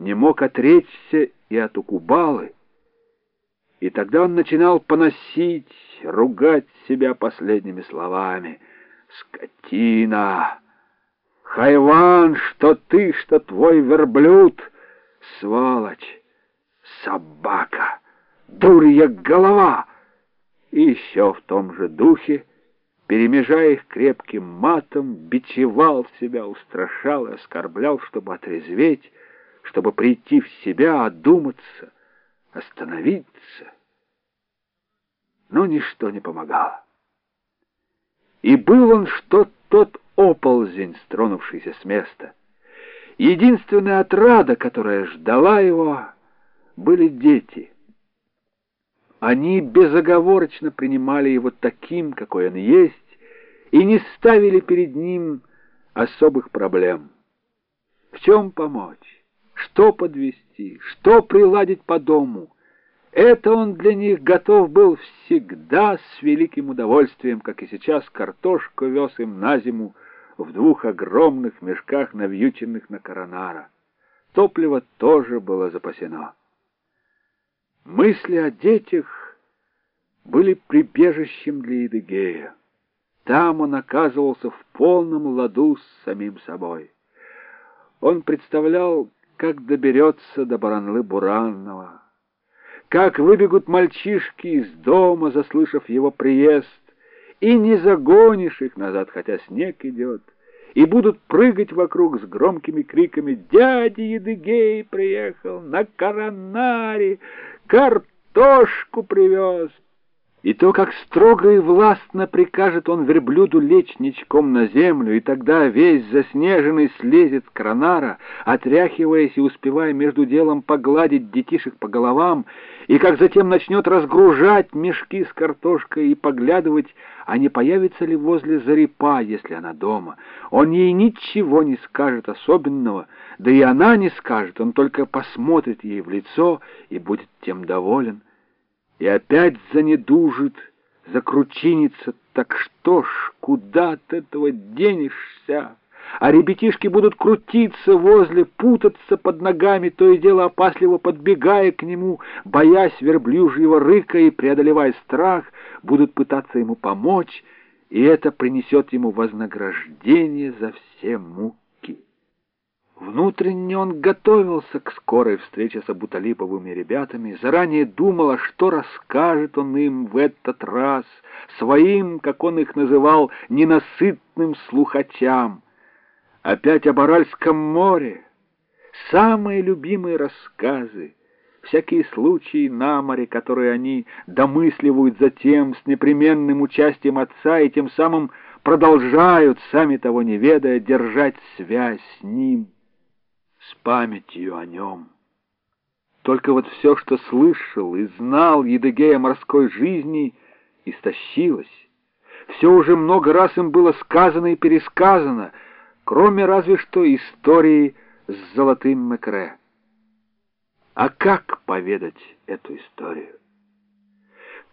не мог отречься и от Укубалы. И тогда он начинал поносить, ругать себя последними словами. «Скотина! Хайван, что ты, что твой верблюд! Сволочь! Собака! Дурья голова!» И еще в том же духе, перемежая их крепким матом, бичевал себя, устрашал и оскорблял, чтобы отрезветь, чтобы прийти в себя, одуматься, остановиться. Но ничто не помогало. И был он, что тот оползень, стронувшийся с места. Единственная отрада, которая ждала его, были дети. Они безоговорочно принимали его таким, какой он есть, и не ставили перед ним особых проблем. В чем помочь? Что подвести, что приладить по дому. Это он для них готов был всегда с великим удовольствием, как и сейчас картошку вез им на зиму в двух огромных мешках, навьюченных на коронара. Топливо тоже было запасено. Мысли о детях были прибежищем для Едыгея. Там он оказывался в полном ладу с самим собой. Он представлял, как доберется до Баранлы-Буранного, как выбегут мальчишки из дома, заслышав его приезд, и не загонишь их назад, хотя снег идет, и будут прыгать вокруг с громкими криками «Дядя Едыгей приехал на коронаре, картошку привез!» И то, как строго и властно прикажет он верблюду лечь ничком на землю, и тогда весь заснеженный слезет с коронара, отряхиваясь и успевая между делом погладить детишек по головам, и как затем начнет разгружать мешки с картошкой и поглядывать, а не появится ли возле Зарипа, если она дома. Он ей ничего не скажет особенного, да и она не скажет, он только посмотрит ей в лицо и будет тем доволен и опять занедужит, закручинится, так что ж, куда от этого денешься? А ребятишки будут крутиться возле, путаться под ногами, то и дело опасливо подбегая к нему, боясь верблюжьего рыка и преодолевая страх, будут пытаться ему помочь, и это принесет ему вознаграждение за все муки. Внутренне он готовился к скорой встрече с Абуталиповыми ребятами, заранее думал, а что расскажет он им в этот раз, своим, как он их называл, ненасытным слухачам. Опять о Баральском море, самые любимые рассказы, всякие случаи на море, которые они домысливают затем с непременным участием отца и тем самым продолжают, сами того не ведая, держать связь с ним с памятью о нем. Только вот все, что слышал и знал Едыгей морской жизни, истощилось. Все уже много раз им было сказано и пересказано, кроме разве что истории с золотым мекре. А как поведать эту историю?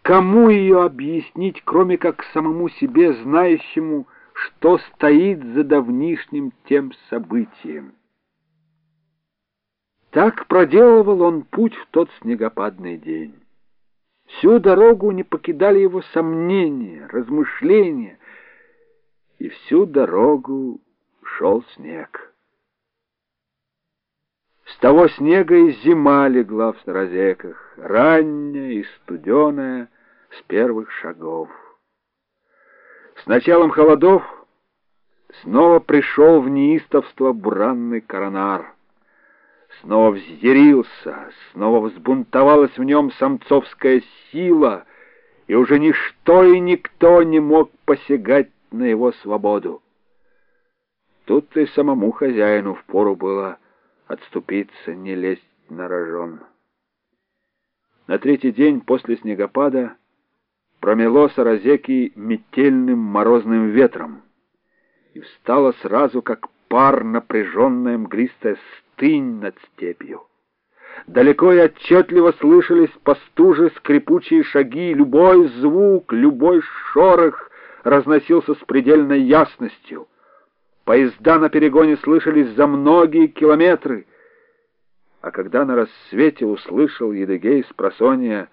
Кому ее объяснить, кроме как самому себе, знающему, что стоит за давнишним тем событием? Так проделывал он путь в тот снегопадный день. Всю дорогу не покидали его сомнения, размышления, и всю дорогу шел снег. С того снега и зима легла в Саразеках, ранняя и студеная, с первых шагов. С началом холодов снова пришел в неистовство буранный коронар — снова взъярился, снова взбунтовалась в нем самцовская сила, и уже ничто и никто не мог посягать на его свободу. Тут и самому хозяину впору было отступиться, не лезть на рожон. На третий день после снегопада промело Саразеки метельным морозным ветром, и встало сразу, как пар напряженная мглистая пустынь над степью. Далеко и отчетливо слышались по стуже скрипучие шаги, любой звук, любой шорох разносился с предельной ясностью. Поезда на перегоне слышались за многие километры, а когда на рассвете услышал Едыгей с просонья